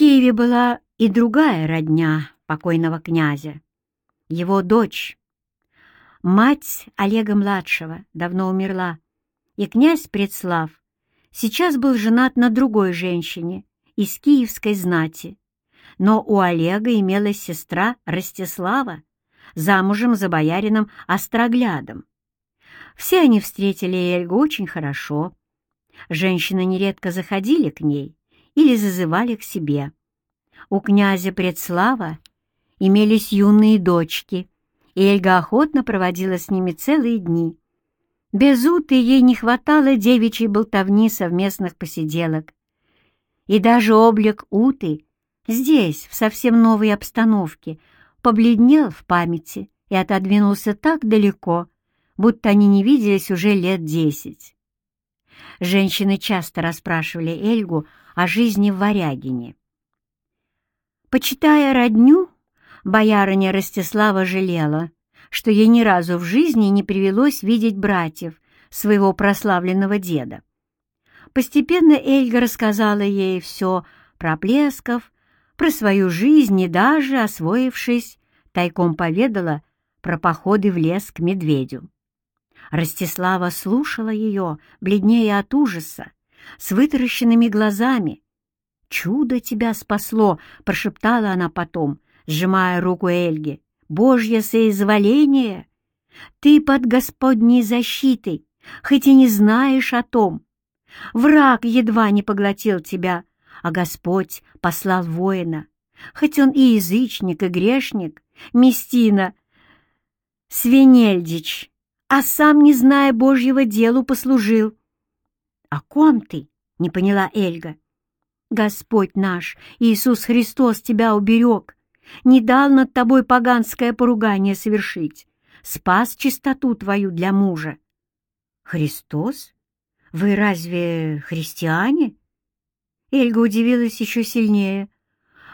Киеве была и другая родня покойного князя, его дочь. Мать Олега-младшего давно умерла, и князь Предслав сейчас был женат на другой женщине из киевской знати. Но у Олега имелась сестра Ростислава, замужем за боярином Остроглядом. Все они встретили Эльгу очень хорошо. Женщины нередко заходили к ней или зазывали к себе. У князя Предслава имелись юные дочки, и Эльга охотно проводила с ними целые дни. Без Уты ей не хватало девичьей болтовни совместных посиделок. И даже облик Уты здесь, в совсем новой обстановке, побледнел в памяти и отодвинулся так далеко, будто они не виделись уже лет десять. Женщины часто расспрашивали Эльгу о жизни в Варягине. Почитая родню, боярыня Ростислава жалела, что ей ни разу в жизни не привелось видеть братьев своего прославленного деда. Постепенно Эльга рассказала ей все про Плесков, про свою жизнь и даже, освоившись, тайком поведала про походы в лес к медведю. Ростислава слушала ее, бледнее от ужаса, с вытаращенными глазами. «Чудо тебя спасло!» — прошептала она потом, сжимая руку Эльги. «Божье соизволение! Ты под Господней защитой, хоть и не знаешь о том. Враг едва не поглотил тебя, а Господь послал воина, хоть он и язычник, и грешник, Местина, Свинельдич, а сам, не зная Божьего делу, послужил. — О ком ты? — не поняла Эльга. — Господь наш, Иисус Христос, тебя уберег, не дал над тобой поганское поругание совершить, спас чистоту твою для мужа. — Христос? Вы разве христиане? Эльга удивилась еще сильнее.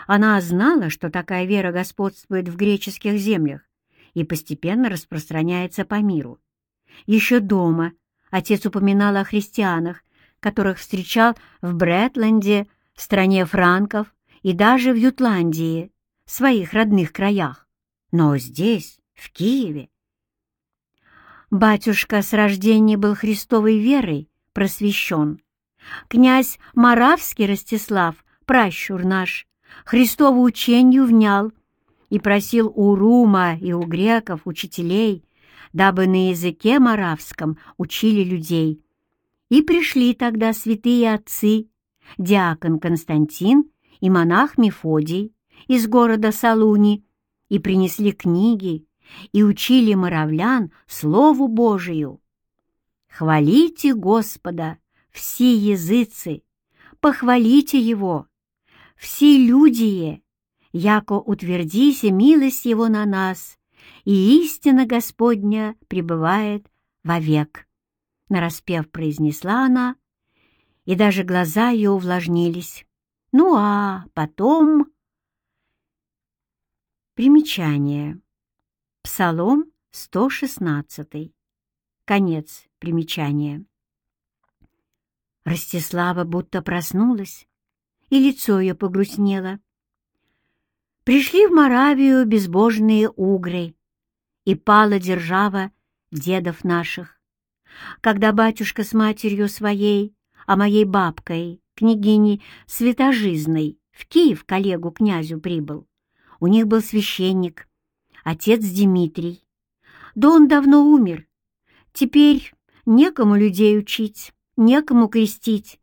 Она знала, что такая вера господствует в греческих землях и постепенно распространяется по миру. Еще дома отец упоминал о христианах, которых встречал в Бретленде, стране франков и даже в Ютландии, своих родных краях. Но здесь, в Киеве... Батюшка с рождения был христовой верой просвещен. Князь Моравский Ростислав, пращур наш, Христову учению внял и просил у Рума и у греков учителей дабы на языке моравском учили людей. И пришли тогда святые отцы, диакон Константин и монах Мефодий из города Салуни, и принесли книги, и учили моравлян Слову Божию. Хвалите Господа, все языцы, похвалите Его, все люди, яко утвердися милость Его на нас, и истина Господня пребывает вовек. Нараспев произнесла она, и даже глаза ее увлажнились. Ну а потом... Примечание. Псалом 116. Конец примечания. Ростислава будто проснулась, и лицо ее погрустнело. Пришли в Моравию безбожные угры, и пала держава дедов наших. Когда батюшка с матерью своей, а моей бабкой, княгиней Святожизной, в Киев коллегу князю прибыл, у них был священник, отец Дмитрий. Да он давно умер. Теперь некому людей учить, некому крестить.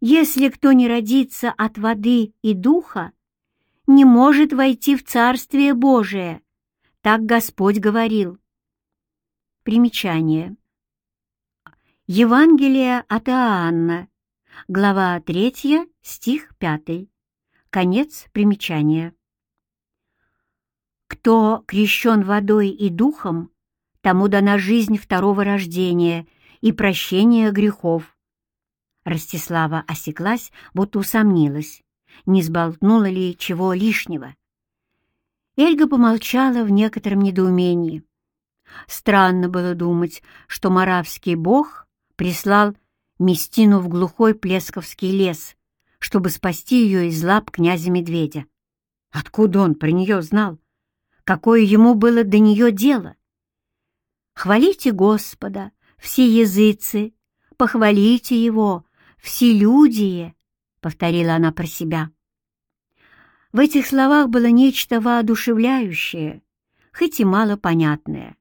Если кто не родится от воды и духа, не может войти в Царствие Божие. Так Господь говорил. Примечание. Евангелие от Иоанна, глава 3, стих 5. Конец примечания. Кто крещен водой и духом, тому дана жизнь второго рождения и прощение грехов. Ростислава осеклась, будто усомнилась, не сболтнула ли чего лишнего. Эльга помолчала в некотором недоумении. Странно было думать, что маравский бог прислал Местину в глухой Плесковский лес, чтобы спасти ее из лап князя-медведя. Откуда он про нее знал? Какое ему было до нее дело? «Хвалите Господа, все языцы, похвалите Его, все люди», — повторила она про себя. В этих словах было нечто воодушевляющее, хоть и мало понятное.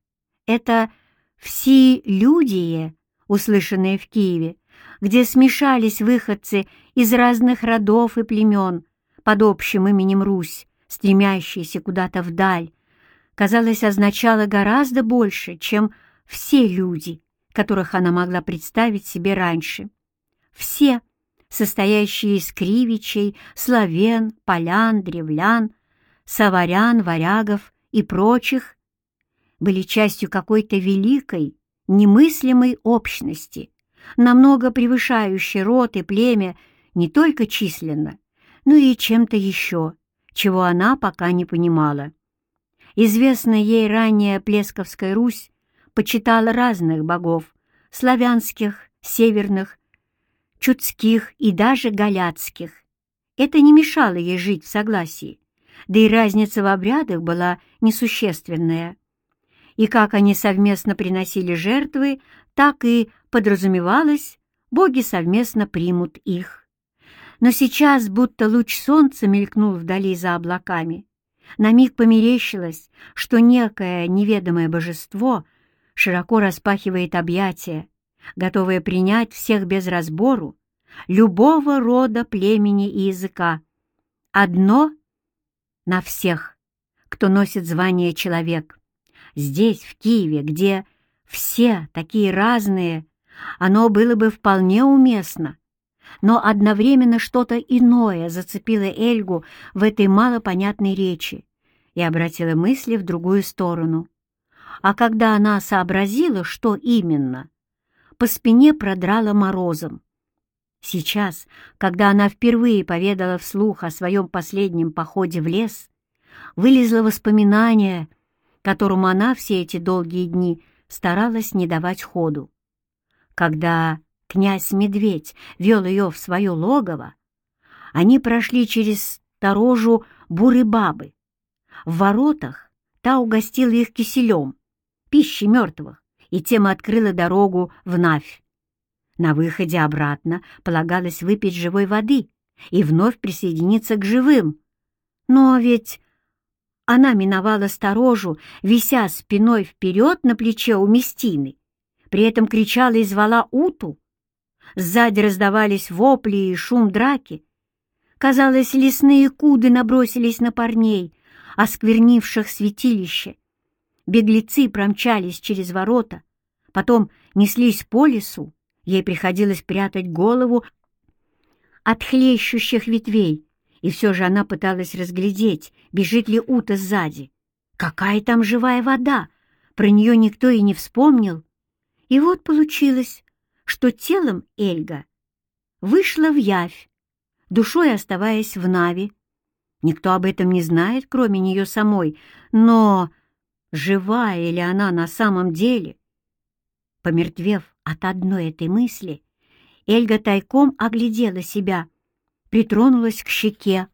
Это «все люди», услышанные в Киеве, где смешались выходцы из разных родов и племен под общим именем Русь, стремящиеся куда-то вдаль, казалось, означало гораздо больше, чем все люди, которых она могла представить себе раньше. Все, состоящие из кривичей, славян, полян, древлян, саварян, варягов и прочих, были частью какой-то великой, немыслимой общности, намного превышающей род и племя не только численно, но и чем-то еще, чего она пока не понимала. Известная ей ранее Плесковская Русь почитала разных богов — славянских, северных, чудских и даже галяцких. Это не мешало ей жить в согласии, да и разница в обрядах была несущественная. И как они совместно приносили жертвы, так и подразумевалось, боги совместно примут их. Но сейчас будто луч солнца мелькнул вдали за облаками. На миг померещилось, что некое неведомое божество широко распахивает объятия, готовое принять всех без разбору, любого рода, племени и языка. Одно на всех, кто носит звание человек. Здесь, в Киеве, где все такие разные, оно было бы вполне уместно. Но одновременно что-то иное зацепило Эльгу в этой малопонятной речи и обратило мысли в другую сторону. А когда она сообразила, что именно, по спине продрала морозом. Сейчас, когда она впервые поведала вслух о своем последнем походе в лес, вылезло воспоминание, которому она все эти долгие дни старалась не давать ходу. Когда князь-медведь вел ее в свое логово, они прошли через сторожу буры-бабы. В воротах та угостила их киселем, пищей мертвых, и тем открыла дорогу в Навь. На выходе обратно полагалось выпить живой воды и вновь присоединиться к живым. Но ведь она миновала сторожу, вися спиной вперед на плече у Местины, при этом кричала и звала Уту. Сзади раздавались вопли и шум драки. Казалось, лесные куды набросились на парней, осквернивших святилище. Беглецы промчались через ворота, потом неслись по лесу, ей приходилось прятать голову от хлещущих ветвей, и все же она пыталась разглядеть, бежит ли Ута сзади. Какая там живая вода? Про нее никто и не вспомнил. И вот получилось, что телом Эльга вышла в явь, душой оставаясь в Нави. Никто об этом не знает, кроме нее самой, но живая ли она на самом деле? Помертвев от одной этой мысли, Эльга тайком оглядела себя, притронулась к щеке.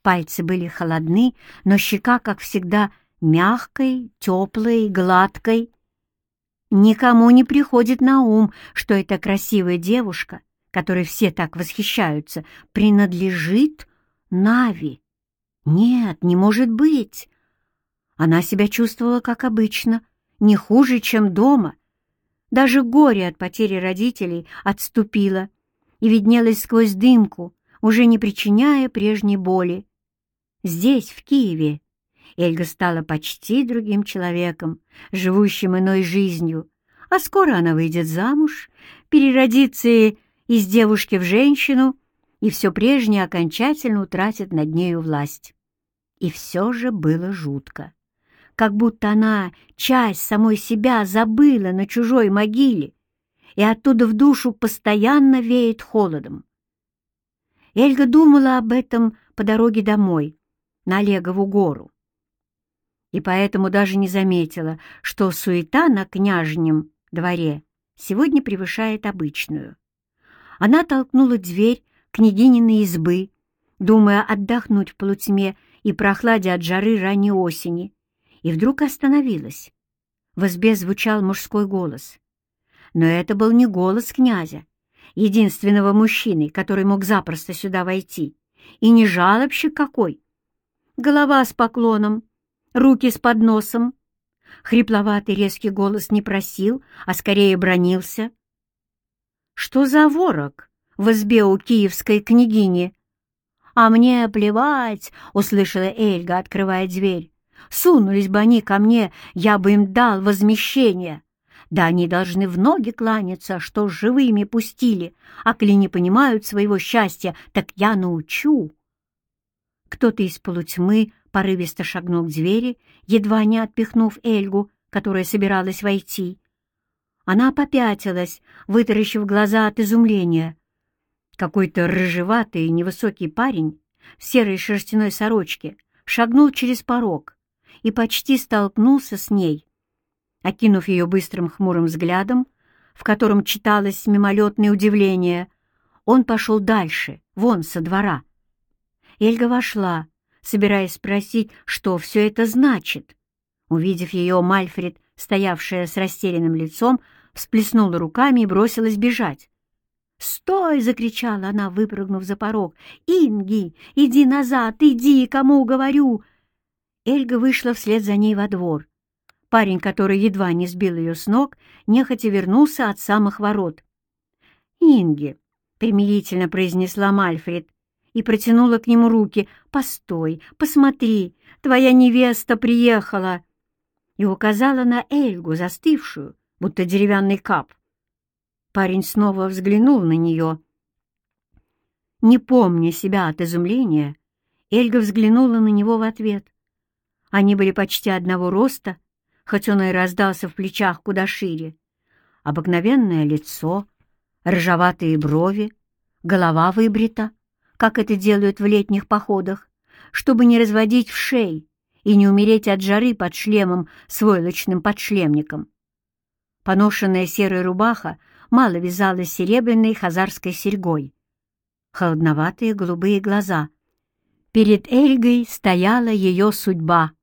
Пальцы были холодны, но щека, как всегда, мягкой, теплой, гладкой. Никому не приходит на ум, что эта красивая девушка, которой все так восхищаются, принадлежит Нави. Нет, не может быть. Она себя чувствовала как обычно, не хуже, чем дома. Даже горе от потери родителей отступило и виднелось сквозь дымку, уже не причиняя прежней боли. Здесь, в Киеве, Эльга стала почти другим человеком, живущим иной жизнью, а скоро она выйдет замуж, переродится из девушки в женщину, и все прежнее окончательно утратит над нею власть. И все же было жутко, как будто она часть самой себя забыла на чужой могиле, и оттуда в душу постоянно веет холодом. Эльга думала об этом по дороге домой, на Олегову гору и поэтому даже не заметила, что суета на княжнем дворе сегодня превышает обычную. Она толкнула дверь княгининой избы, думая отдохнуть в полутьме и прохладе от жары ранней осени, и вдруг остановилась. В избе звучал мужской голос. Но это был не голос князя, единственного мужчины, который мог запросто сюда войти, и не жалобщик какой. Голова с поклоном, руки с подносом. Хрипловатый резкий голос не просил, а скорее бронился. «Что за ворог в избе у киевской княгини?» «А мне плевать!» — услышала Эльга, открывая дверь. «Сунулись бы они ко мне, я бы им дал возмещение!» Да они должны в ноги кланяться, что живыми пустили, а коли не понимают своего счастья, так я научу. Кто-то из полутьмы порывисто шагнул к двери, едва не отпихнув Эльгу, которая собиралась войти. Она попятилась, вытаращив глаза от изумления. Какой-то рыжеватый невысокий парень в серой шерстяной сорочке шагнул через порог и почти столкнулся с ней. Окинув ее быстрым хмурым взглядом, в котором читалось мимолетное удивление, он пошел дальше, вон со двора. Эльга вошла, собираясь спросить, что все это значит. Увидев ее, Мальфред, стоявшая с растерянным лицом, всплеснула руками и бросилась бежать. «Стой!» — закричала она, выпрыгнув за порог. «Инги, иди назад, иди, кому говорю!» Эльга вышла вслед за ней во двор. Парень, который едва не сбил ее с ног, нехотя вернулся от самых ворот. «Инги», — примирительно произнесла Мальфред и протянула к нему руки. «Постой, посмотри, твоя невеста приехала!» и указала на Эльгу, застывшую, будто деревянный кап. Парень снова взглянул на нее. Не помня себя от изумления, Эльга взглянула на него в ответ. Они были почти одного роста, хоть он и раздался в плечах куда шире. Обыкновенное лицо, рыжеватые брови, голова выбрита, как это делают в летних походах, чтобы не разводить в шей и не умереть от жары под шлемом с войлочным подшлемником. Поношенная серая рубаха мало вязалась серебряной хазарской серьгой. Холодноватые голубые глаза. Перед Эльгой стояла ее судьба —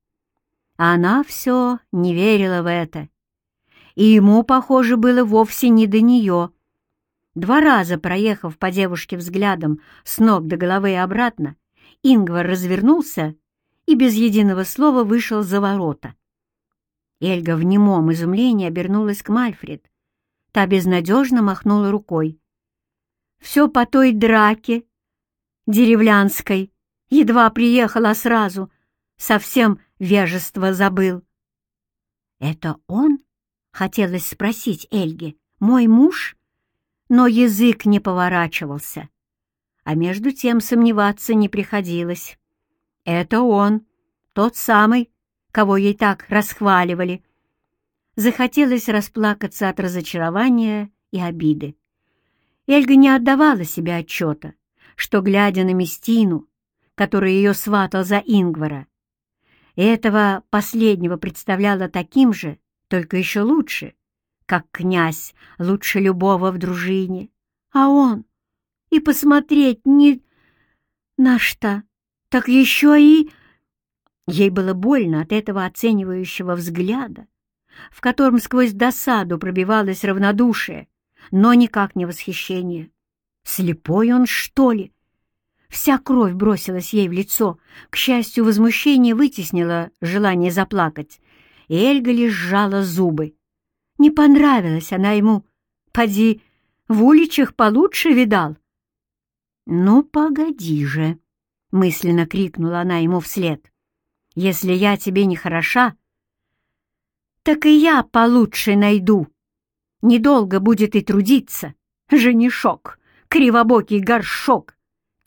она все не верила в это. И ему, похоже, было вовсе не до нее. Два раза проехав по девушке взглядом с ног до головы и обратно, Ингвар развернулся и без единого слова вышел за ворота. Эльга в немом изумлении обернулась к Мальфред. Та безнадежно махнула рукой. «Все по той драке, деревлянской, едва приехала сразу, совсем вежество забыл. «Это он?» — хотелось спросить Эльге. «Мой муж?» Но язык не поворачивался. А между тем сомневаться не приходилось. «Это он, тот самый, кого ей так расхваливали». Захотелось расплакаться от разочарования и обиды. Эльга не отдавала себе отчета, что, глядя на Местину, который ее сватал за Ингвара, и этого последнего представляла таким же, только еще лучше, как князь лучше любого в дружине. А он и посмотреть не на что, так еще и... Ей было больно от этого оценивающего взгляда, в котором сквозь досаду пробивалось равнодушие, но никак не восхищение. Слепой он, что ли? Вся кровь бросилась ей в лицо. К счастью, возмущение вытеснило желание заплакать, и Эльга лишь сжала зубы. Не понравилась она ему. Поди, в уличах получше видал. «Ну, погоди же!» — мысленно крикнула она ему вслед. «Если я тебе не хороша, так и я получше найду. Недолго будет и трудиться, женишок, кривобокий горшок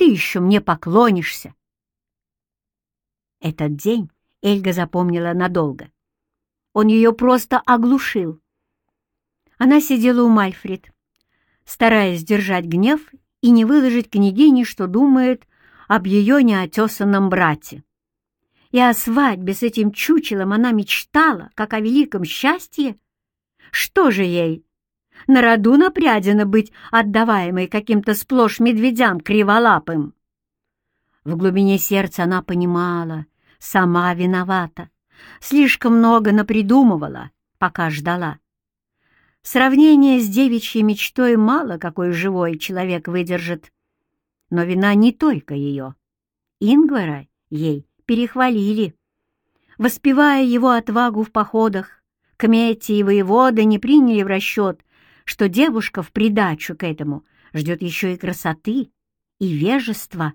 ты еще мне поклонишься. Этот день Эльга запомнила надолго. Он ее просто оглушил. Она сидела у Мальфред, стараясь сдержать гнев и не выложить княгине, что думает об ее неотесанном брате. И о свадьбе с этим чучелом она мечтала, как о великом счастье. Что же ей? На роду напрядено быть отдаваемой каким-то сплошь медведям криволапым. В глубине сердца она понимала, сама виновата, слишком много напридумывала, пока ждала. Сравнение с девичьей мечтой мало какой живой человек выдержит. Но вина не только ее. Ингвара ей перехвалили. Воспевая его отвагу в походах, кмети и воеводы не приняли в расчет, что девушка в придачу к этому ждет еще и красоты, и вежества,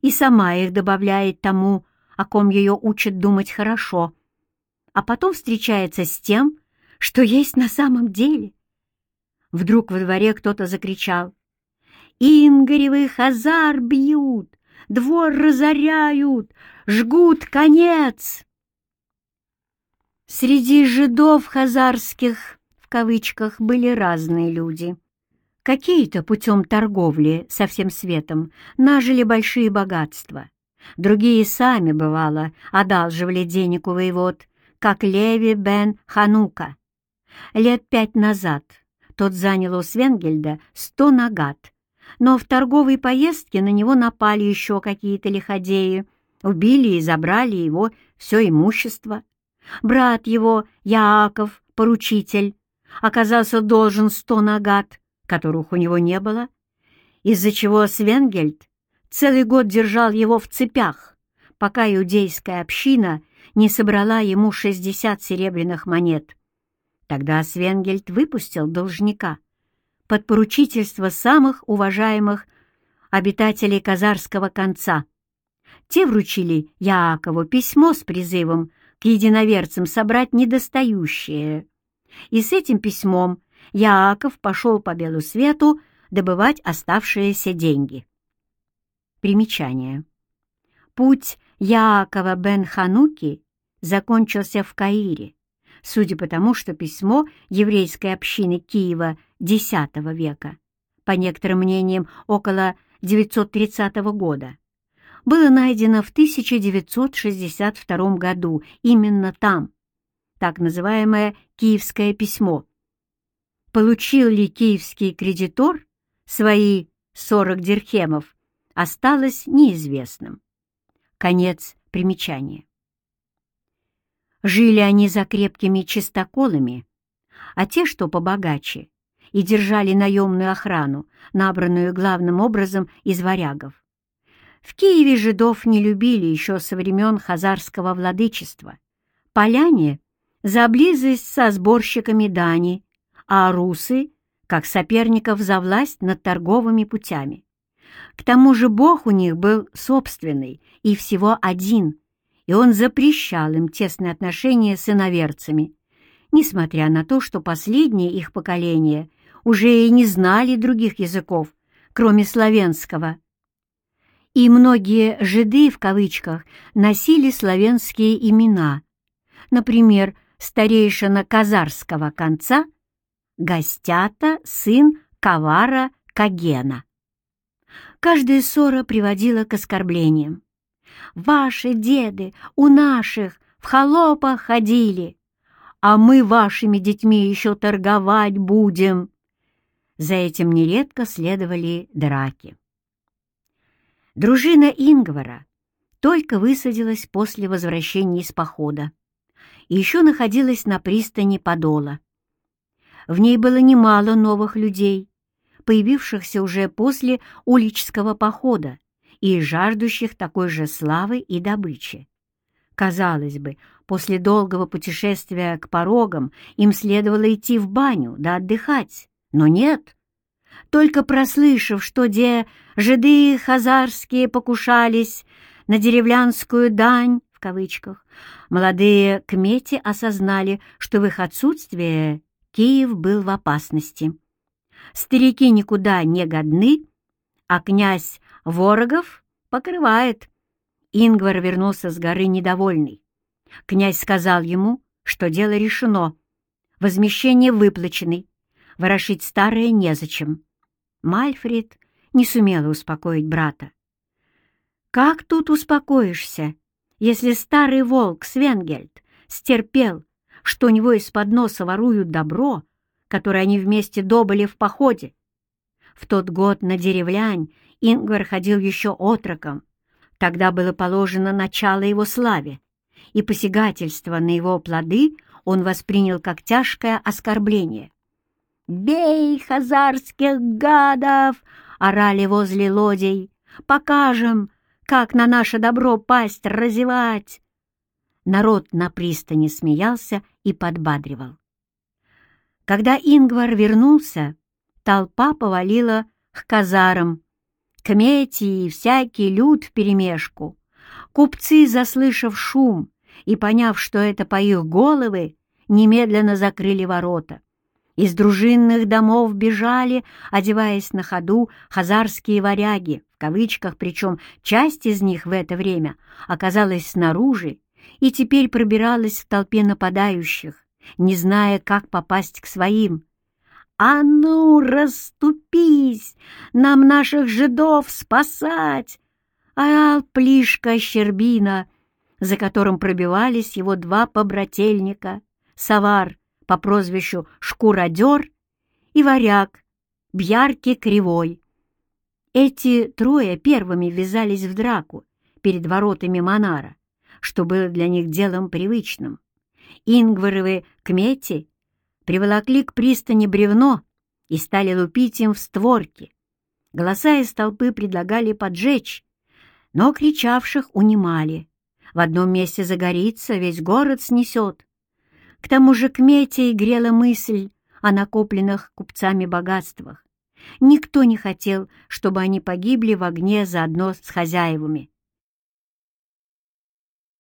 и сама их добавляет тому, о ком ее учат думать хорошо, а потом встречается с тем, что есть на самом деле. Вдруг во дворе кто-то закричал. «Ингаревы хазар бьют, двор разоряют, жгут конец!» Среди жидов хазарских, кавычках, были разные люди. Какие-то путем торговли со всем светом нажили большие богатства. Другие сами, бывало, одалживали денег у воевод, как Леви бен Ханука, Лет пять назад тот занял у Свенгельда сто нагат, но в торговой поездке на него напали еще какие-то лиходеи, убили и забрали его все имущество. Брат его, Яаков, поручитель, оказался должен сто нагат, которых у него не было, из-за чего Свенгельд целый год держал его в цепях, пока иудейская община не собрала ему шестьдесят серебряных монет. Тогда Свенгельд выпустил должника под поручительство самых уважаемых обитателей Казарского конца. Те вручили Яакову письмо с призывом к единоверцам собрать недостающее. И с этим письмом Яаков пошел по белу свету добывать оставшиеся деньги. Примечание. Путь Яакова бен Хануки закончился в Каире, судя по тому, что письмо еврейской общины Киева X века, по некоторым мнениям около 930 года, было найдено в 1962 году именно там, так называемое «Киевское письмо». Получил ли киевский кредитор свои 40 дирхемов, осталось неизвестным. Конец примечания. Жили они за крепкими чистоколами, а те, что побогаче, и держали наемную охрану, набранную главным образом из варягов. В Киеве жидов не любили еще со времен хазарского владычества. Поляне — за близость со сборщиками дани, а русы — как соперников за власть над торговыми путями. К тому же бог у них был собственный и всего один, и он запрещал им тесные отношения с иноверцами, несмотря на то, что последние их поколения уже и не знали других языков, кроме славянского. И многие «жиды» в кавычках носили славянские имена, например, старейшина казарского конца Гостята, сын Кавара Кагена. Каждая ссора приводила к оскорблениям. Ваши деды у наших в холопах ходили, а мы вашими детьми еще торговать будем. За этим нередко следовали драки. Дружина Ингвара только высадилась после возвращения из похода еще находилась на пристани Подола. В ней было немало новых людей, появившихся уже после уличского похода и жаждущих такой же славы и добычи. Казалось бы, после долгого путешествия к порогам им следовало идти в баню да отдыхать, но нет. Только прослышав, что где жиды хазарские покушались на деревлянскую дань, в кавычках, молодые кмети осознали, что в их отсутствие Киев был в опасности. Старики никуда не годны, а князь Ворогов покрывает. Ингвар вернулся с горы недовольный. Князь сказал ему, что дело решено, возмещение выплачено, ворошить старое незачем. Мальфред не сумела успокоить брата. «Как тут успокоишься, если старый волк Свенгельд стерпел, что у него из-под носа воруют добро, который они вместе добыли в походе. В тот год на деревлянь Ингвар ходил еще отроком. Тогда было положено начало его славе, и посягательство на его плоды он воспринял как тяжкое оскорбление. «Бей хазарских гадов!» — орали возле лодей. «Покажем, как на наше добро пасть разевать!» Народ на пристани смеялся и подбадривал. Когда Ингвар вернулся, толпа повалила к казарам, к мети и всякий люд вперемешку. Купцы, заслышав шум и поняв, что это по их головы, немедленно закрыли ворота. Из дружинных домов бежали, одеваясь на ходу, хазарские варяги, в кавычках, причем часть из них в это время оказалась снаружи и теперь пробиралась в толпе нападающих, не зная, как попасть к своим. «А ну, расступись! Нам наших жидов спасать!» А Плишка Щербина, за которым пробивались его два побрательника, Савар по прозвищу Шкуродер и варяг Бьярки Кривой. Эти трое первыми ввязались в драку перед воротами Монара, что было для них делом привычным. Ингваровы кмети приволокли к пристани бревно и стали лупить им в створки. Голоса из толпы предлагали поджечь, но кричавших унимали. В одном месте загорится, весь город снесет. К тому же к Мете грела мысль о накопленных купцами богатствах. Никто не хотел, чтобы они погибли в огне заодно с хозяевами.